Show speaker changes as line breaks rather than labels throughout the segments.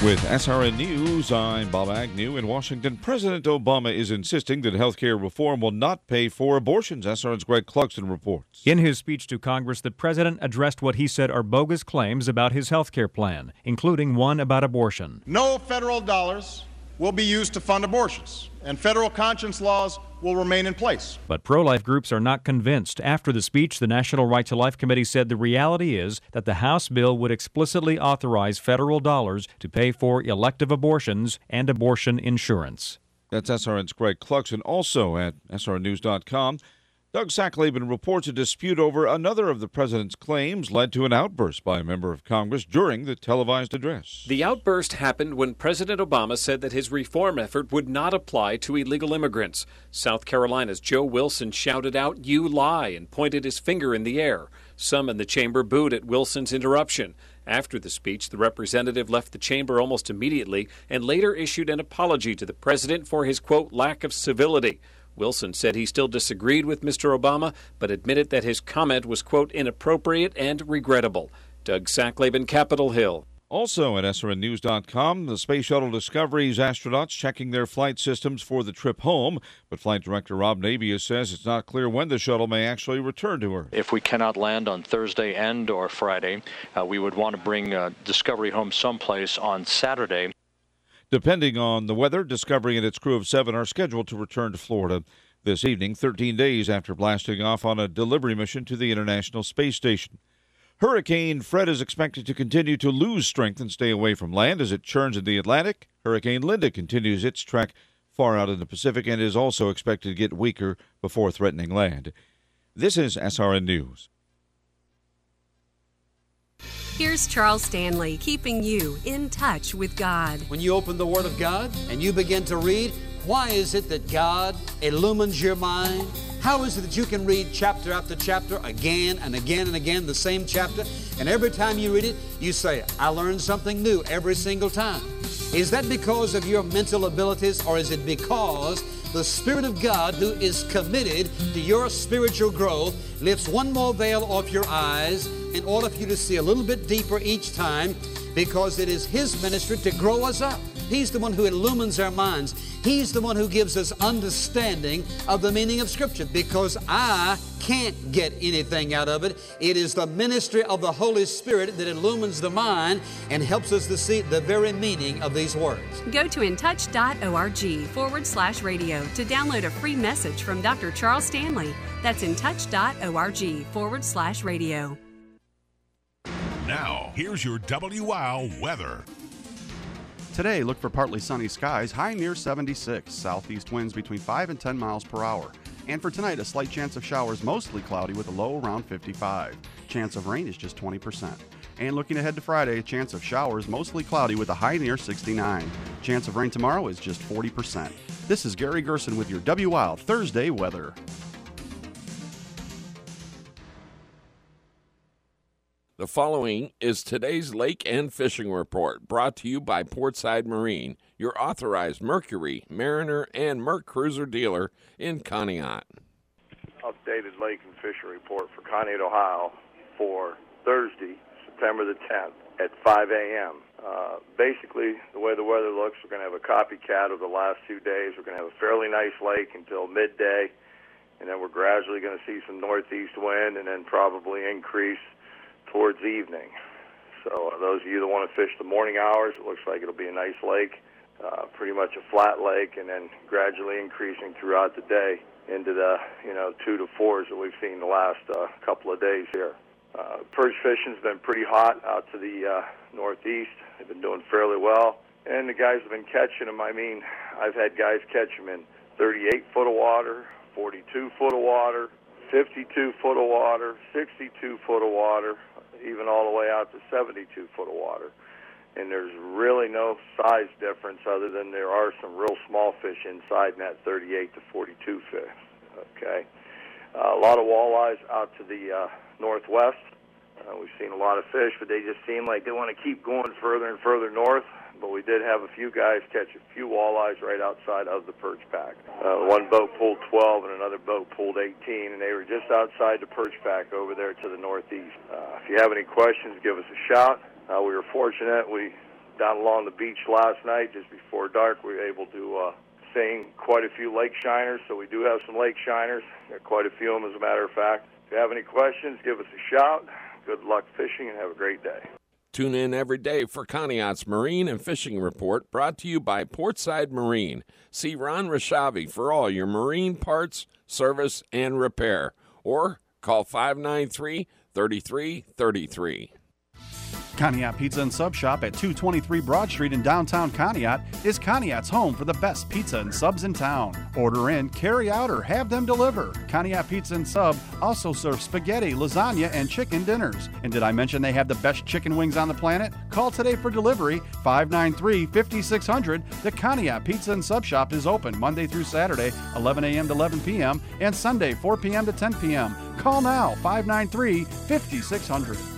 With SRN News, I'm Bob Agnew. In Washington, President Obama is insisting that health care reform will not pay for abortions. SRN's Greg Clugston reports.
In his speech to Congress, the president addressed what he said are bogus claims about his health care plan, including one about abortion.
No federal dollars will be used to fund abortions, and federal conscience laws will remain in place.
But pro life groups are not convinced. After the speech, the National Right to Life Committee said the reality is that the House bill would explicitly authorize federal dollars to pay for elective abortions and abortion insurance.
That's SRN's Greg Clugston. Also at srnnews.com. Doug Sackleben reports a dispute over another of the president's claims led to an outburst by a member of Congress during the televised address.
The outburst happened when President Obama said that his reform effort would not apply to illegal immigrants. South Carolina's Joe Wilson shouted out, You lie, and pointed his finger in the air. Some in the chamber booed at Wilson's interruption. After the speech, the representative left the chamber almost immediately and later issued an apology to the president for his, quote, lack of civility. Wilson said he still disagreed with Mr. Obama, but admitted that his comment was, quote, inappropriate and regrettable. Doug Sackleben, Capitol Hill.
Also at SRNnews.com, the Space Shuttle Discovery's astronauts checking their flight systems for the trip home. But Flight Director Rob Nabius says it's not clear when the shuttle may actually return to Earth.
If we cannot land on Thursday and or Friday, uh, we would want to bring uh, Discovery home someplace on Saturday.
Depending on the weather, Discovery and its crew of seven are scheduled to return to Florida this evening, 13 days after blasting off on a delivery mission to the International Space Station. Hurricane Fred is expected to continue to lose strength and stay away from land as it churns in the Atlantic. Hurricane Linda continues its track far out in the Pacific and is also expected to get weaker before threatening land. This is SRN News.
Here's Charles Stanley keeping you in touch with God.
When you open the Word of God and you begin to read, why is it that God illumines your mind? How is it that you can read chapter after chapter again and again and again, the same chapter, and every time you read it, you say, I learned something new every single time? Is that because of your mental abilities, or is it because the Spirit of God, who is committed to your spiritual growth, lifts one more veil off your eyes in order for you to see a little bit deeper each time because it is His ministry to grow us up. He's the one who illumines our minds. He's the one who gives us understanding of the meaning of Scripture because I can't get anything out of it. It is the ministry of the Holy Spirit that illumines the mind and helps us to see the very meaning of these words.
Go to intouch.org forward slash radio to download a free message from Dr. Charles Stanley. That's intouch.org forward slash radio.
Now, here's your WOW weather.
Today, look for partly sunny skies, high near 76, southeast winds between 5 and 10 miles per hour. And for tonight, a slight chance of showers, mostly cloudy with a low around 55. Chance of rain is just 20%. And looking ahead to Friday, a chance of showers, mostly cloudy with a high near 69. Chance of rain tomorrow is just 40%. This is Gary Gerson with your WOW Thursday weather.
The following is today's lake and fishing report brought to you by Portside Marine, your authorized Mercury, Mariner, and MerCruiser dealer in Conneaut.
Updated lake and fishing report for Conneaut, Ohio for Thursday, September the 10th at 5 a.m. Uh, basically, the way the weather looks, we're going to have a copycat of the last two days. We're going to have a fairly nice lake until midday, and then we're gradually going to see some northeast wind and then probably increase towards evening. So uh, those of you that want to fish the morning hours, it looks like it'll be a nice lake, uh, pretty much a flat lake, and then gradually increasing throughout the day into the you know two to fours that we've seen the last uh, couple of days here. Uh, perch fishing's been pretty hot out to the uh, northeast. They've been doing fairly well, and the guys have been catching them. I mean, I've had guys catch them in 38 foot of water, 42 foot of water, 52 foot of water, 62 foot of water, even all the way out to 72 foot of water. And there's really no size difference other than there are some real small fish inside in that 38 to 42 fish. Okay. Uh, a lot of walleyes out to the uh, northwest. Uh, we've seen a lot of fish, but they just seem like they want to keep going further and further north but we did have a few guys catch a few walleyes right outside of the perch pack. Uh, one boat pulled 12 and another boat pulled 18, and they were just outside the perch pack over there to the northeast. Uh, if you have any questions, give us a shout. Uh, we were fortunate. We down along the beach last night, just before dark, we were able to uh, sing quite a few lake shiners. So we do have some lake shiners, Got quite a few of them, as a matter of fact. If you have any questions, give us a shout. Good luck fishing, and have a great day.
Tune in every day for Conneaut's Marine and Fishing Report, brought to you by Portside Marine. See Ron Rashavi for all your marine parts, service, and repair. Or call 593 3333.
Conneaut Pizza and Sub Shop at 223 Broad Street in downtown Conneaut is Conneaut's home for the best pizza and subs in town. Order in, carry out, or have them deliver. Conneaut Pizza and Sub also serves spaghetti, lasagna, and chicken dinners. And did I mention they have the best chicken wings on the planet? Call today for delivery 593 5600. The Conneaut Pizza and Sub Shop is open Monday through Saturday, 11 a.m. to 11 p.m., and Sunday, 4 p.m. to 10 p.m. Call now 593 5600.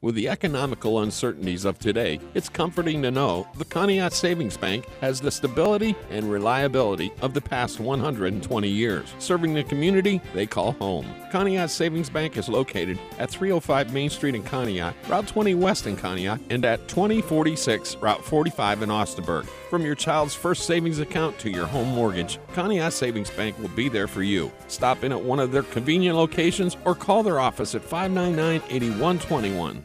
With the economical uncertainties of today, it's comforting to know the Conneaut Savings Bank has the stability and reliability of the past 120 years, serving the community they call home. Conneaut Savings Bank is located at 305 Main Street in Conneaut, Route 20 West in Conneaut, and at 2046 Route 45 in Austinburg. From your child's first savings account to your home mortgage, Conneaut Savings Bank will be there for you. Stop in at one of their convenient locations or call their office at 599 8121.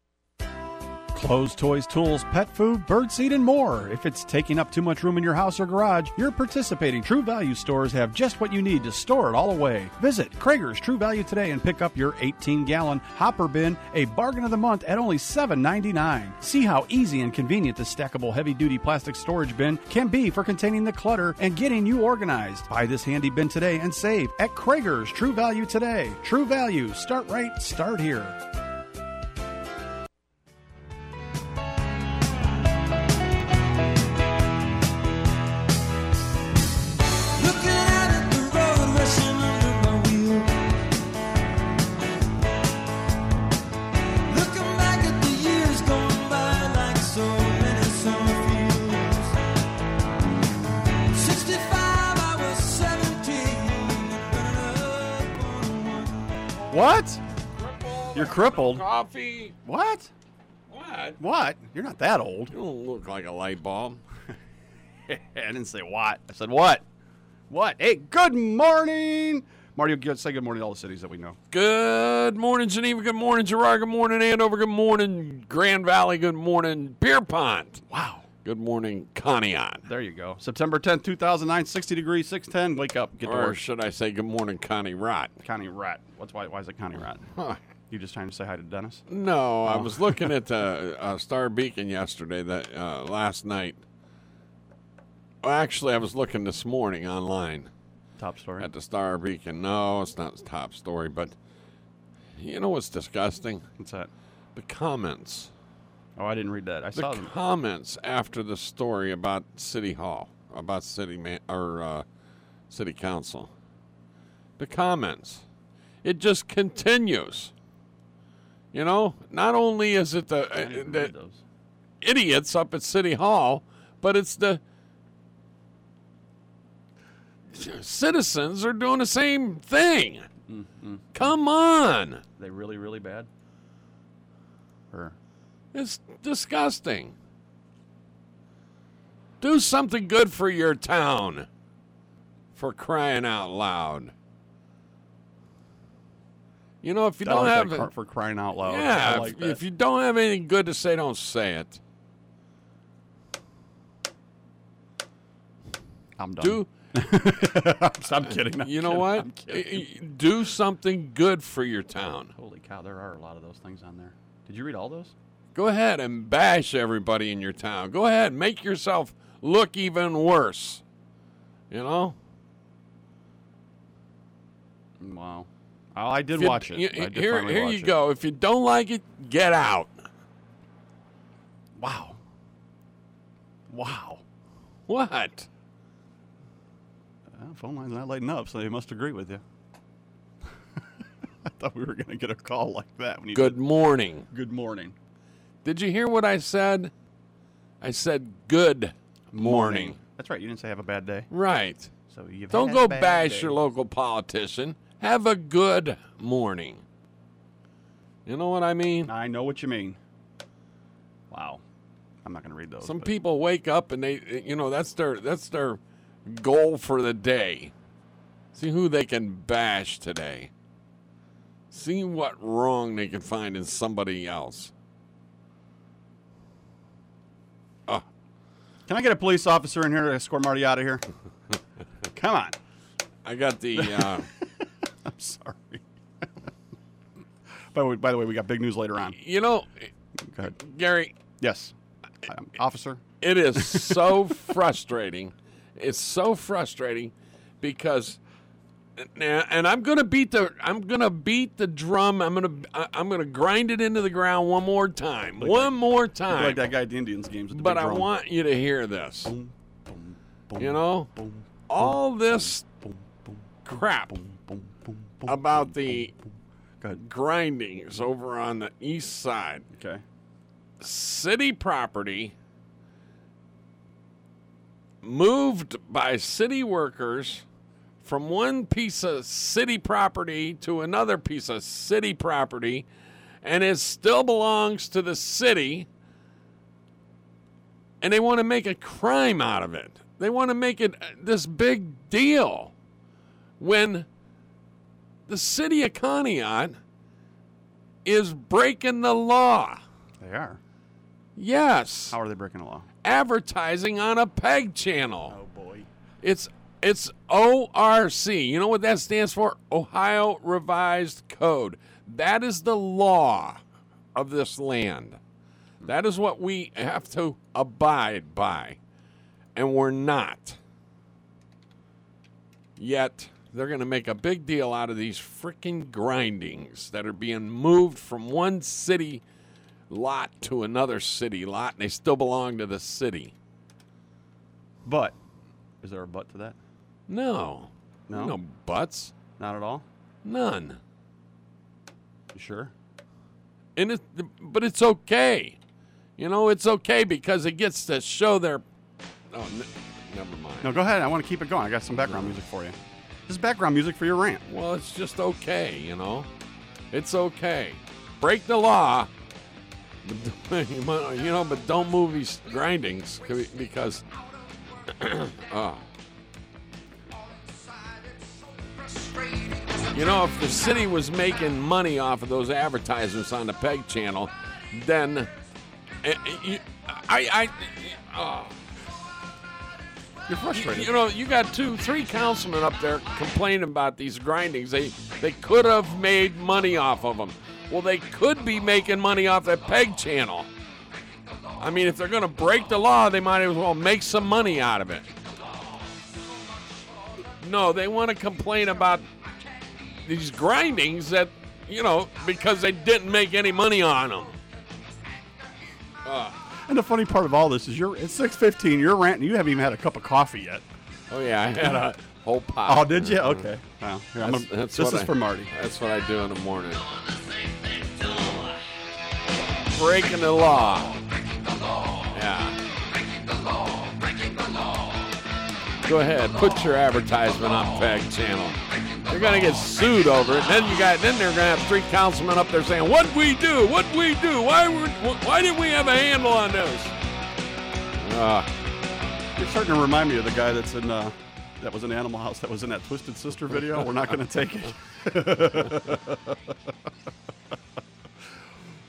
Clothes, toys, tools, pet food, birdseed, and more. If it's taking up too much room in your house or garage, your participating True Value stores have just what you need to store it all away. Visit Krager's True Value today and pick up your 18 gallon hopper bin, a bargain of the month at only $7.99. See how easy and convenient this stackable heavy duty plastic storage bin can be for containing the clutter and getting you organized. Buy this handy bin today and save at Krager's True Value today. True Value, start right, start here. What? You're crippled.
Coffee.
What?
What?
What? You're not that old.
You don't look like a light bulb.
I didn't say what. I said what? What? Hey, good morning. Marty, good, say good morning to all the cities that we know.
Good morning, Geneva. Good morning, Gerard. Good morning, Andover. Good morning, Grand Valley. Good morning, Pierpont.
Wow.
Good morning, Conneaut.
There you go. September 10th, 2009, 60 degrees, 610. Wake up. Get to
Or
work.
should I say good morning, Connie Rot?
Connie Rat. What's why? Why is it Connie Rat?
Huh.
You just trying to say hi to Dennis?
No, I
Oh.
was looking at the uh, Star Beacon yesterday. That uh, last night. Well, actually, I was looking this morning online
Top story.
at the Star Beacon. No, it's not the top story, but you know what's disgusting?
What's that?
The comments.
Oh, I didn't read that. I
The
saw them.
comments after the story about City Hall, about City Man or uh, City Council. The comments. It just continues. You know, not only is it the, uh, the idiots up at City Hall, but it's the citizens are doing the same thing.
Mm-hmm.
Come on.
They really, really bad. Or
it's disgusting. Do something good for your town for crying out loud. You know, if you don't have
for crying out loud,
yeah.
Like if,
if you don't have anything good to say, don't say it.
I'm done.
Do,
I'm kidding. I'm
you know
kidding,
what? Do something good for your town.
Holy cow, there are a lot of those things on there. Did you read all those?
Go ahead and bash everybody in your town. Go ahead, make yourself look even worse. You know?
Wow. Oh, I did
you-
watch it.
you-
did
here here you
it.
go. If you don't like it, get out.
Wow. Wow.
What?
Uh, phone line's not lighting up, so they must agree with you. I thought we were going to get a call like that. When you
Good
did-
morning.
Good morning.
Did you hear what I said? I said good morning.
That's right. You didn't say have a bad day.
Right.
So you've
Don't go bash
day.
your local politician. Have a good morning. You know what I mean?
I know what you mean. Wow. I'm not going to read those.
Some
but-
people wake up and they, you know, that's their that's their goal for the day. See who they can bash today. See what wrong they can find in somebody else.
Can I get a police officer in here to escort Marty out of here? Come on.
I got the. Uh,
I'm sorry. by, the way, by the way, we got big news later on.
you know,
Go ahead.
Gary,
Yes. Um, officer.
It is so frustrating. It's so frustrating because and I'm gonna beat the I'm gonna beat the drum. I'm gonna I'm gonna grind it into the ground one more time. one more time.
Like that guy at the Indians games. The
but I want you to hear this.
Boom, boom, boom,
You know,
boom,
all this crap about the grindings over on the east side.
Okay.
city property moved by city workers from one piece of city property to another piece of city property and it still belongs to the city and they want to make a crime out of it they want to make it uh, this big deal when the city of Conneaut is breaking the law
They are.
Yes.
How are they breaking the law?
Advertising on a PEG channel.
Oh boy.
It's it's ORC. You know what that stands for? Ohio Revised Code. That is the law of this land. That is what we have to abide by. And we're not. Yet they're going to make a big deal out of these freaking grindings that are being moved from one city lot to another city lot, and they still belong to the city.
But is there a but to that?
No.
No?
No buts.
Not at all.
None.
You sure?
And it, but it's okay. You know, it's okay because it gets to show their. Oh, n- never mind.
No, go ahead. I want to keep it going. I got some background music for you. This is background music for your rant.
Well, it's just okay. You know, it's okay. Break the law. You you know, but don't move these grindings because. uh, You know, if the city was making money off of those advertisements on the PEG channel, then uh, you, I, I, oh.
You're frustrated.
You know, you got two, three councilmen up there complaining about these grindings. They they could have made money off of them. Well, they could be making money off that PEG channel. I mean, if they're going to break the law, they might as well make some money out of it. No, they want to complain about these grindings that, you know, because they didn't make any money on them. Uh,
And the funny part of all this is you're it's six fifteen. You're ranting. You haven't even had a cup of coffee yet.
oh, yeah, I had a whole pot.
Oh, did you? Okay. Wow. Here, I'm
That's-
gonna-
that's
this is
I-
for Marty.
That's what I do in the morning. Breaking the law. Yeah. Breaking the law. Go ahead, put your advertisement on PEG Channel. You're gonna get sued over it. Then you got, then they're gonna have three councilmen up there saying, "What we do? What we do? Why were, why didn't we have a handle on this?" Uh,
You're starting to remind me of the guy that's in uh, that was in Animal House that was in that Twisted Sister video. We're not going to take it.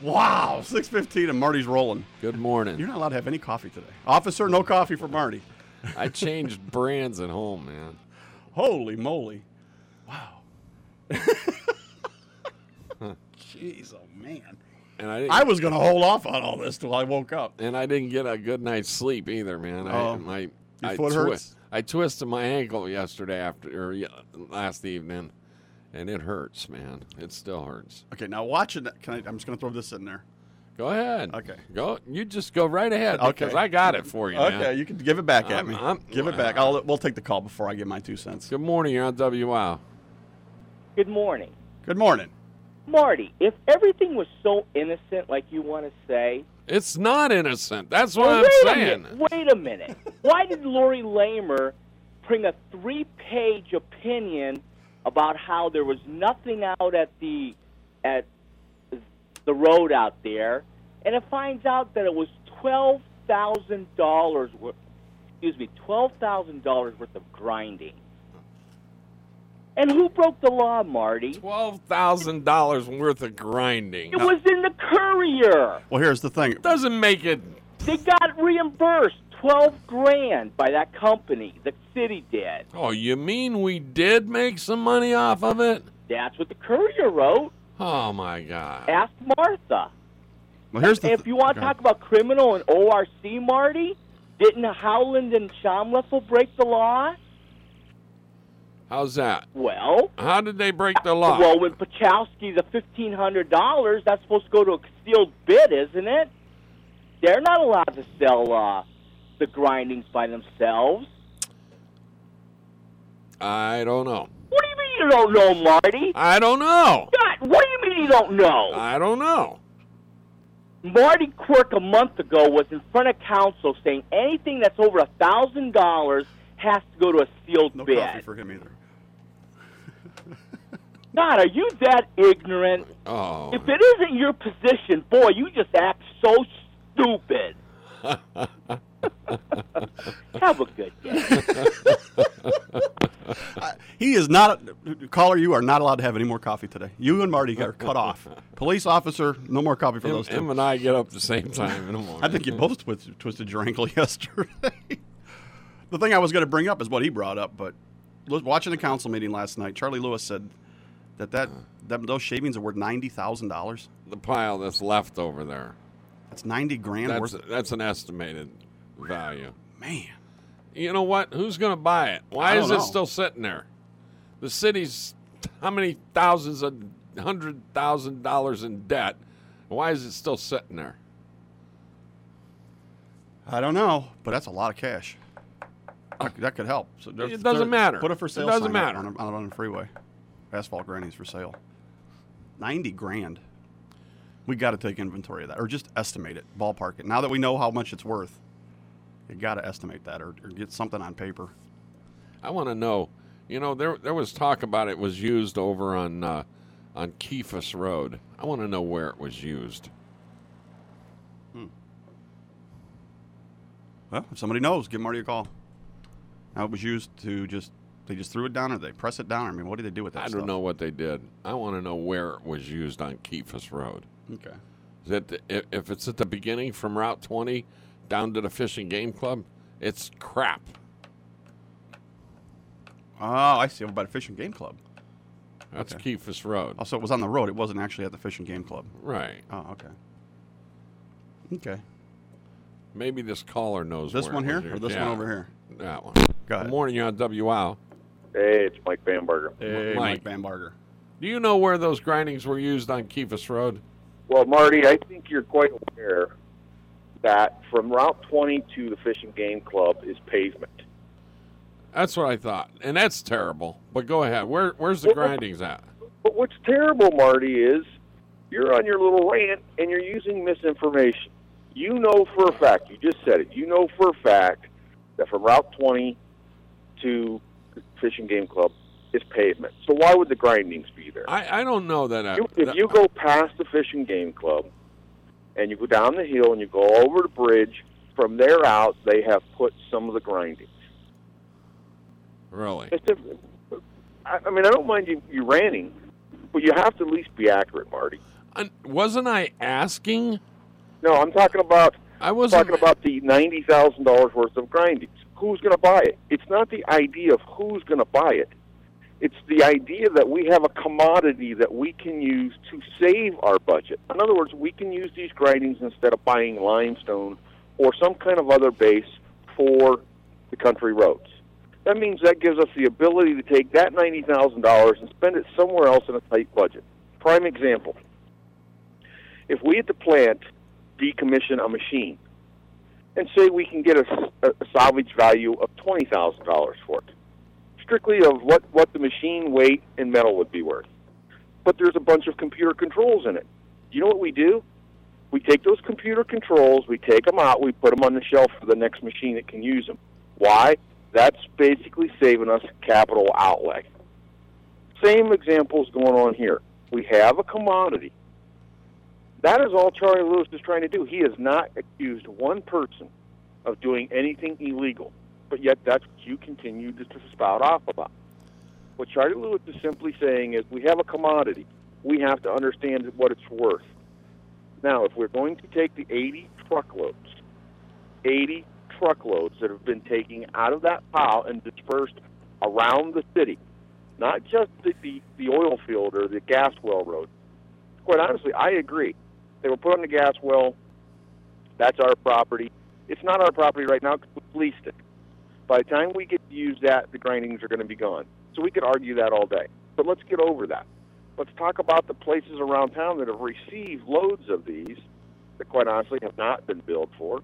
wow, six fifteen and Marty's rolling.
good morning.
You're not allowed to have any coffee today, officer. No coffee for Marty.
I changed brands at home, man.
Holy moly! Wow. Jeez, oh man.
And I,
I was going to hold off on all this till I woke up.
and I didn't get a good night's sleep either, man. I,
Oh.
my
Your
I
foot
twi-
hurts?
I twisted my ankle yesterday after or last evening, and it hurts, man. It still hurts.
Okay, now watching that, Can I, I'm just going to throw this in there.
Go ahead.
Okay.
Go. You just go right ahead
Okay.
because I got it for you.
Okay,
man.
you can give it back at
I'm-
me.
I'm-
give it back. I'll, we'll take the call before I give my two cents.
Good morning. You're on WOW.
Good morning.
Good morning.
Marty, if everything was so innocent like you want to say,
It's not innocent. That's what
Well,
I'm
wait
saying.
A minute, wait a minute. Why did Lori Lamer bring a three-page opinion about how there was nothing out at the at the road out there, and it finds out that it was twelve thousand dollars worth. Excuse me, twelve thousand dollars worth of grinding. And who broke the law, Marty?
Twelve thousand dollars worth of grinding.
It was in the Courier.
Well, here's the thing.
It Doesn't make it.
They got reimbursed twelve grand by that company. The city did.
Oh, you mean we did make some money off of it?
That's what the Courier wrote.
Oh my God.
Ask Martha.
Well, here's the.
And if you want to talk about criminal and ORC, Marty, didn't Howland and Shamleffel break the law?
How's that?
Well,
How did they break the law?
well, with Pachowski, the fifteen hundred dollars, that's supposed to go to a sealed bid, isn't it? They're not allowed to sell uh, the grindings by themselves.
I don't know.
What do you mean you don't know, Marty?
I don't know.
God, what do you mean you don't know?
I don't know.
Marty Quirk a month ago was in front of council saying anything that's over a thousand dollars has to go to a sealed
no
bid.
coffee for him either.
God, are you that ignorant?
Oh.
If it isn't your position, boy, you just act so stupid. Have a good day.
Uh, he is not. Caller, you are not allowed to have any more coffee today. You and Marty are cut off. Police officer, no more coffee for
Him,
those two.
him and I get up the same time in the morning.
I think you both twisted, twisted your ankle yesterday. the thing I was going to bring up is what he brought up, but watching the council meeting last night, Charlie Lewis said that, that, that those shavings are worth ninety thousand dollars.
the pile that's left over there.
That's ninety grand
That's
worth.
that's an estimated value.
Man,
You know what? Who's going to buy it? Why is
don't
it
know.
still sitting there? The city's how many thousands of hundred thousand dollars in debt? Why is it still sitting there?
I don't know, but that's a lot of cash. That, that could help. So
It doesn't matter.
Put it for sale. It doesn't
matter.
on, a, on a freeway. Asphalt grindings for sale. Ninety grand. We got to take inventory of that, or just estimate it, ballpark it. Now that we know how much it's worth, you got to estimate that, or, or get something on paper.
I want to know. You know, there there was talk about it was used over on uh, on Keefus Road. I want to know where it was used. Hmm.
Well, if somebody knows, give Marty a call. Now it was used to just they just threw it down, or they press it down. I mean, what did they do with that?
I don't know what they did. I want to know where it was used on Keefus Road.
Okay.
Is it the, if, if it's at the beginning from Route 20 down to the Fishing Game Club, it's crap.
Oh, I see. By the Fishing Game Club.
That's
Okay.
Keefus Road.
Oh, so it was on the road. It wasn't actually at the Fishing Game Club.
Right.
Oh, okay. Okay.
Maybe this caller knows
This one here or this
Yeah,
one over here?
That one.
Go
Good morning. You're on WOW.
Hey, it's Mike Bamberger.
Hey,
Mike.
Mike Bambarger.
Do you know where those grindings were used on Keefus Road?
Well, Marty, I think you're quite aware that from Route 20 to the Fishing Game Club is pavement.
That's what I thought, and that's terrible. But go ahead. Where where's the grindings at?
But what's terrible, Marty, is you're on your little rant and you're using misinformation. You know for a fact, you just said it, you know for a fact that from Route 20 to Fishing Game Club is pavement. So why would the grindings be there?
I, I don't know that. I,
You, if you go past the Fishing Game Club and you go down the hill and you go over the bridge, from there out, they have put some of the grindings.
really,
It's a, I, I mean, I don't mind you, you ranting, but you have to at least be accurate, Marty.
And wasn't I asking?
No, I'm talking about.
I was
talking about the ninety thousand dollars worth of grindings. Who's going to buy it. It's not the idea of who's going to buy it. It's the idea that we have a commodity that we can use to save our budget. In other words, we can use these grindings instead of buying limestone or some kind of other base for the country roads. That means that gives us the ability to take that $90,000 and spend it somewhere else in a tight budget. Prime example. If we at the plant decommission a machine and say we can get a, a salvage value of $20,000 for it, strictly of what, what the machine weight and metal would be worth. But there's a bunch of computer controls in it. You know what we do? We take those computer controls, we take them out, we put them on the shelf for the next machine that can use them. Why? That's basically saving us capital outlay. Same examples going on here. We have a commodity. That is all Charlie Lewis is trying to do. He has not accused one person of doing anything illegal, but yet that's what you continue to, to spout off about. What Charlie Lewis is simply saying is we have a commodity. We have to understand what it's worth. Now, if we're going to take the 80 truckloads, 80 truckloads that have been taken out of that pile and dispersed around the city, not just the, the, the oil field or the gas well road. Quite honestly, I agree. They were put on the gas well. That's our property. It's not our property right now because we leased it. By the time we get to use that, the grindings are going to be gone. So we could argue that all day. But let's get over that. Let's talk about the places around town that have received loads of these that, quite honestly, have not been billed for.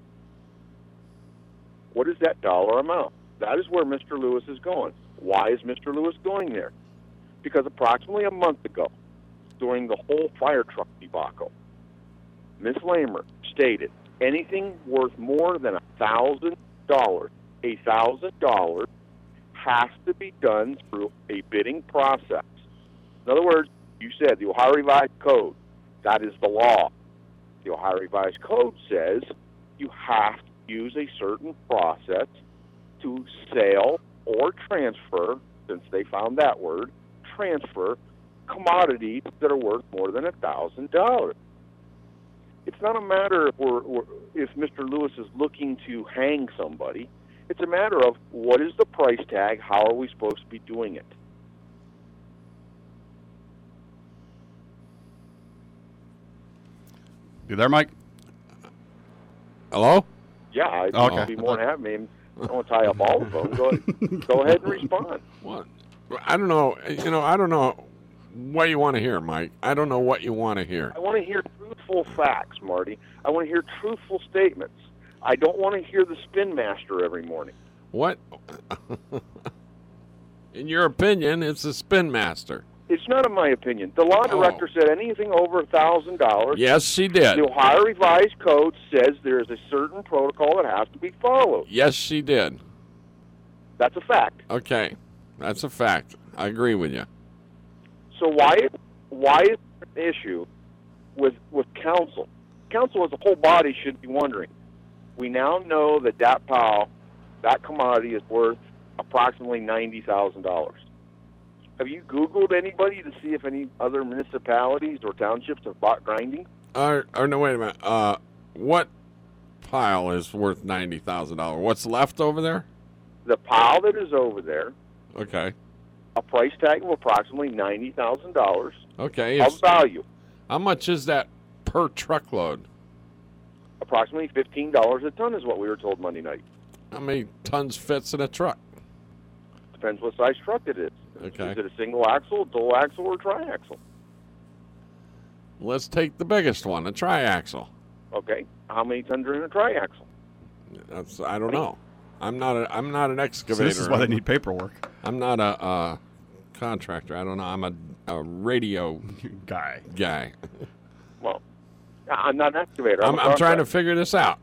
What is that dollar amount? That is where Mr. Lewis is going. Why is Mr. Lewis going there? Because approximately a month ago, during the whole fire truck debacle, Ms. Lamer stated anything worth more than a thousand dollars, a thousand dollars has to be done through a bidding process. In other words, you said the Ohio Revised Code, that is the law. The Ohio Revised Code says you have to use a certain process to sell or transfer, since they found that word, transfer commodities that are worth more than a thousand dollars. It's not a matter if we're, we're if Mr. Lewis is looking to hang somebody. It's a matter of what is the price tag? How are we supposed to be doing it?
You there, Mike?
Hello?
Yeah, I'd
Okay.
be more than happy. I don't want to tie up all of them. Go, go ahead and respond.
What? I don't know. You know, I don't know what do you want to hear, Mike. I don't know what you want to hear.
I want to hear truthful facts, Marty. I want to hear truthful statements. I don't want to hear the spin master every morning.
What? In your opinion, it's the spin master.
It's not in my opinion. The law oh. director said anything over a thousand dollars.
Yes, she did.
The Ohio Revised Code says there is a certain protocol that has to be followed.
Yes, she did.
That's a fact.
Okay, that's a fact. I agree with you.
So why why is there an issue with with council? Council as a whole body should be wondering. We now know that that pile, that commodity is worth approximately ninety thousand dollars. Have you Googled anybody to see if any other municipalities or townships have bought grinding?
Uh, or no, wait a minute. Uh, what pile is worth ninety thousand dollars? What's left over there?
The pile that is over there,
Okay.
A price tag of approximately ninety thousand dollars
Okay.
of value,
How much is that per truckload?
approximately fifteen dollars a ton is what we were told Monday night.
How many tons fits in a truck?
Depends what size truck it is.
Okay.
Is it a single axle, dual axle, or triaxle?
Let's take the biggest one, a triaxle.
Okay. How many tons are in a triaxle?
That's I don't know. I'm not a I'm not an excavator.
this is why they need paperwork.
I'm not a, uh contractor. I don't know. I'm a, a radio
guy.
Guy.
Well, I'm not an excavator.
I'm,
a
I'm trying to figure this out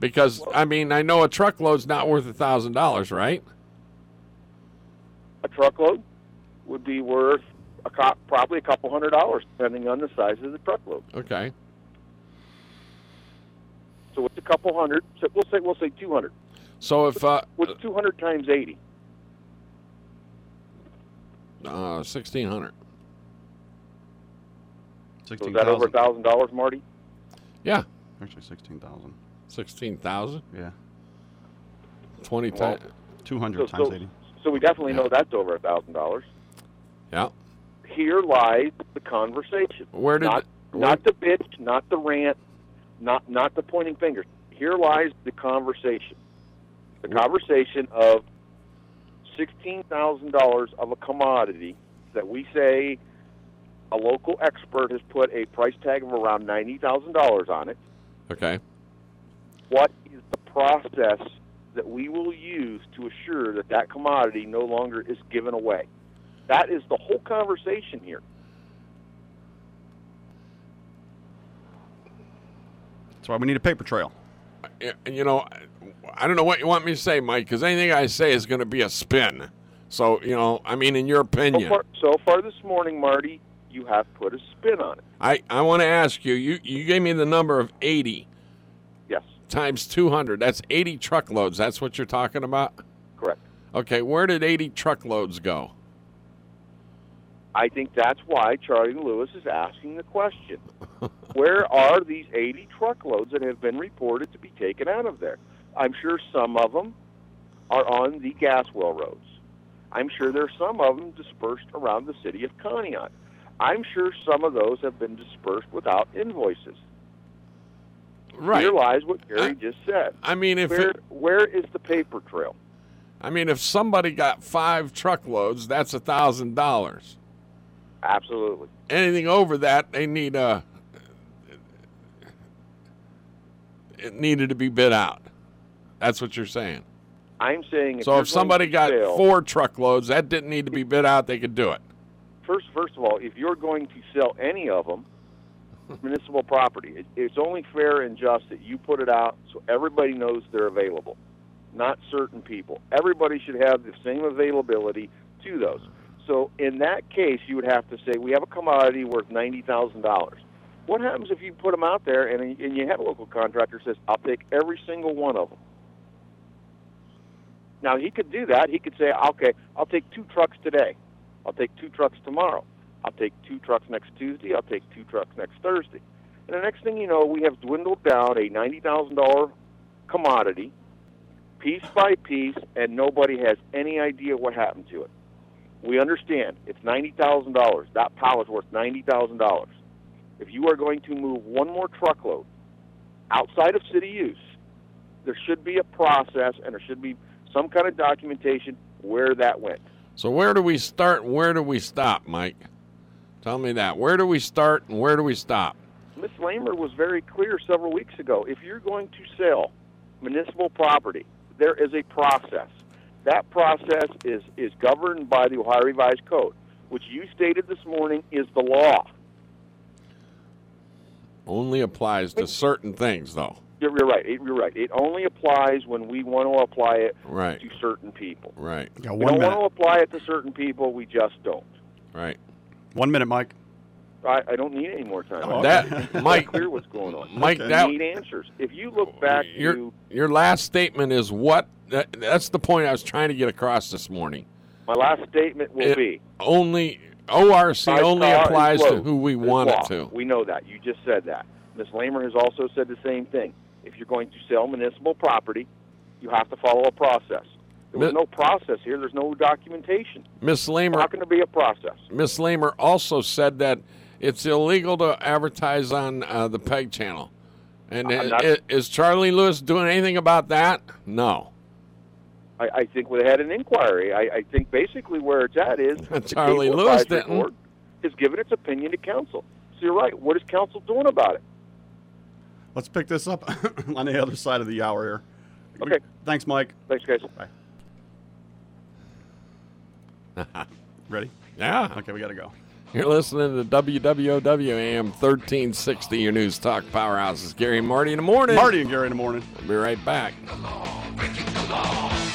because I mean I know a truckload's not worth a thousand dollars, right?
A truckload would be worth a co- probably a couple hundred dollars, depending on the size of the truckload.
Okay.
So what's a couple hundred? So we'll say we'll say two hundred.
So if uh,
What's two hundred times eighty?
Uh sixteen hundred.
So is that over a thousand dollars, Marty?
Yeah.
Actually, sixteen thousand.
Sixteen thousand.
Yeah.
20
Well,
times.
200
so,
times
so,
80.
so we definitely know that's over a thousand dollars.
Yeah.
Here lies the conversation.
Where did
not
where-
not the bitch, not the rant, not not the pointing fingers. Here lies the conversation. The conversation of sixteen thousand dollars of a commodity that we say a local expert has put a price tag of around ninety thousand dollars on it.
Okay.
What is the process that we will use to assure that that commodity no longer is given away? That is the whole conversation here.
That's why we need a paper trail.
Yeah, You know, I don't know what you want me to say, Mike, because anything I say is going to be a spin. So, you know, I mean, in your
So
opinion,
far, so far this morning, Marty, you have put a spin on it.
I, I want to ask you, you, you gave me the number of 80
Yes,
times 200. That's 80 truckloads. That's what you're talking about?
correct.
Okay, where did 80 truckloads go?
I think that's why Charlie Lewis is asking the question. Where are these 80 truckloads that have been reported to be taken out of there? I'm sure some of them are on the gas well roads. I'm sure there are some of them dispersed around the city of Conneaut. I'm sure some of those have been dispersed without invoices.
Right.
Here lies what Gary just said.
I mean, if
where,
it,
where is the paper trail?
I mean, if somebody got five truckloads, that's a thousand dollars.
Absolutely.
Anything over that, they need a. It needed to be bid out. That's what you're saying.
I'm saying if
so if somebody got
sell-
four truckloads, that didn't need to be bid out. They could do it.
first first of all, if you're going to sell any of them, municipal property, it, it's only fair and just that you put it out so everybody knows they're available, not certain people. Everybody should have the same availability to those. So in that case, you would have to say we have a commodity worth ninety thousand dollars. What happens if you put them out there and, and you have a local contractor says, "I'll take every single one of them." Now he could do that. He could say, "Okay, I'll take two trucks today. I'll take two trucks tomorrow. I'll take two trucks next Tuesday. I'll take two trucks next Thursday." And the next thing you know, we have dwindled down a ninety thousand dollar commodity, piece by piece, and nobody has any idea what happened to it. We understand it's ninety thousand dollars. That pallet's worth ninety thousand dollars. If you are going to move one more truckload outside of city use, there should be a process and there should be some kind of documentation where that went.
So where do we start and where do we stop, Mike? Tell me that. Where do we start and where do we stop?
Ms. Lamer was very clear several weeks ago. If you're going to sell municipal property, there is a process. That process is, is governed by the Ohio Revised Code, which you stated this morning is the law.
Only applies to certain things, though.
You're, you're right. It- You're right. It only applies when we want to apply it
Right.
to certain people.
Right.
Yeah,
we don't
minute.
want to apply it to certain people. We just don't.
Right.
One minute, Mike.
I, I don't need any more time.
Oh,
That-
It's
Mike-
clear what's going on.
Mike,
I
that-
need answers. If you look back
Your
to
your last statement is what? That, that's the point I was trying to get across this morning.
my last statement, will
It
be
only ORC
Five
only applies to who we want
law.
it to.
We know that. You just said that. Ms. Lamer has also said the same thing. If you're going to sell municipal property, you have to follow a process. There was no process here. There's no documentation.
Miss Lamer,
Not going to be a process.
Miss Lamer also said that it's illegal to advertise on uh, the PEG channel. And
not-
is Charlie Lewis doing anything about that? No.
I, I think we had an inquiry. I, I think basically where it's at is
Charlie Lewis didn't.
Has given its opinion to council. So you're right. What is council doing about it?
Let's pick this up on the other side of the hour here.
Okay.
Thanks, Mike.
Thanks, guys.
Bye. Ready?
Yeah.
Okay, we got to go.
You're listening to WWOW AM 1360, your news talk powerhouse. It's Gary and Marty in the morning.
Marty and Gary in the morning.
We'll be right back.
Breaking the law.